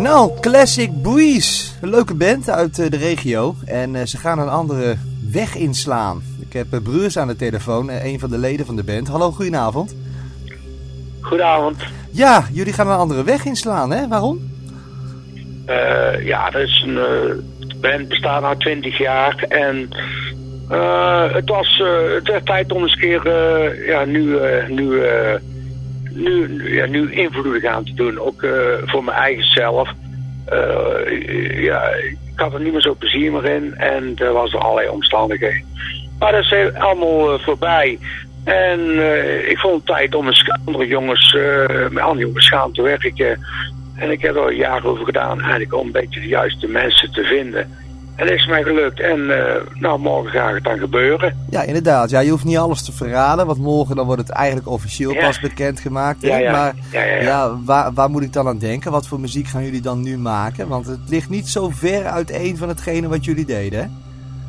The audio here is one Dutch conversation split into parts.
Nou, Classic Breeze. Een leuke band uit eh, de regio. En eh, ze gaan een andere weg inslaan. Ik heb uh, Bruurs aan de telefoon, een van de leden van de band. Hallo, goedenavond. Goedenavond. Ja, jullie gaan een andere weg inslaan, hè? Waarom? Uh, ja, dat is een uh, band bestaat al 20 jaar en uh, het was het werd tijd om eens een keer ja, nu, nu, nu, ja, nu invloedig aan te doen, ook voor mijn eigen zelf. ja, ik had er niet meer zo plezier meer in en er was er allerlei omstandigheden. Maar dat is allemaal voorbij. En ik vond het tijd om met andere jongens, met andere jongens gaan te werken. En ik heb er jaren over gedaan eigenlijk om een beetje de juiste mensen te vinden. Dat is mij gelukt. En uh, nou, morgen gaat het dan gebeuren. Ja, inderdaad. Ja, je hoeft niet alles te verraden. Want morgen dan wordt het eigenlijk officieel Ja. pas bekendgemaakt. Ja, ja. Maar Ja, waar, waar moet ik dan aan denken? Wat voor muziek gaan jullie dan nu maken? Want het ligt niet zo ver uiteen van hetgene wat jullie deden, hè?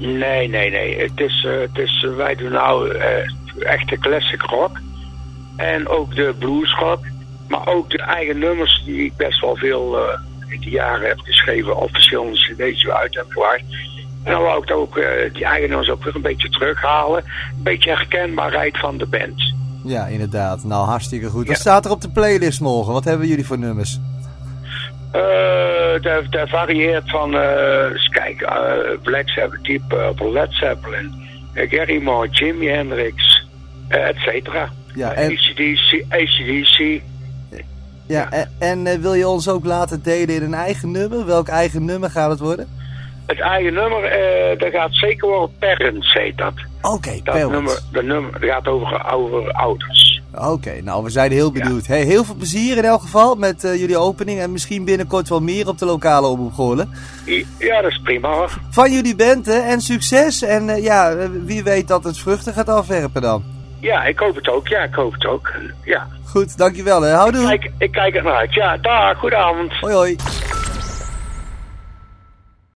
Nee, nee, nee. Het is, uh, het is, uh, wij doen nou echte classic rock. En ook de blues rock. Maar ook de eigen nummers die ik best wel veel de jaren heb geschreven. Op verschillende cd's uit heb gebracht. En dan wou ik ook die eigen nummers ook weer een beetje terughalen. Een beetje herkenbaarheid van de band. Ja, inderdaad. Nou, hartstikke goed. Wat Ja. staat er op de playlist morgen? Wat hebben jullie voor nummers? Uh, dat, dat varieert van, uh, uh, Black Sabbath, Deep Purple, Led Zeppelin, uh, Gary Moore, Jimi Hendrix, et cetera. Ja, en, ACDC, ACDC. Ja, en, en, eh, wil je ons ook laten delen in een eigen nummer? Welk eigen nummer gaat het worden? Het eigen nummer, uh, dat gaat zeker worden Parents, heet dat. Oké, Dat Parents. nummer, dat nummer dat gaat over, over ouders. Oké, nou we zijn heel benieuwd. Hey, heel veel plezier in elk geval met eh, jullie opening en misschien binnenkort wel meer op de lokale omroep Goorlen. Ja, dat is prima hoor. Van jullie band hè, en succes en ja, wie weet dat het vruchten gaat afwerpen dan. Ja, ik hoop het ook. Ja, ik hoop het ook. Ja. Goed, dankjewel hè. Houdoe. Kijk, ik kijk er naar uit. Ja, dag, goedenavond. Hoi hoi.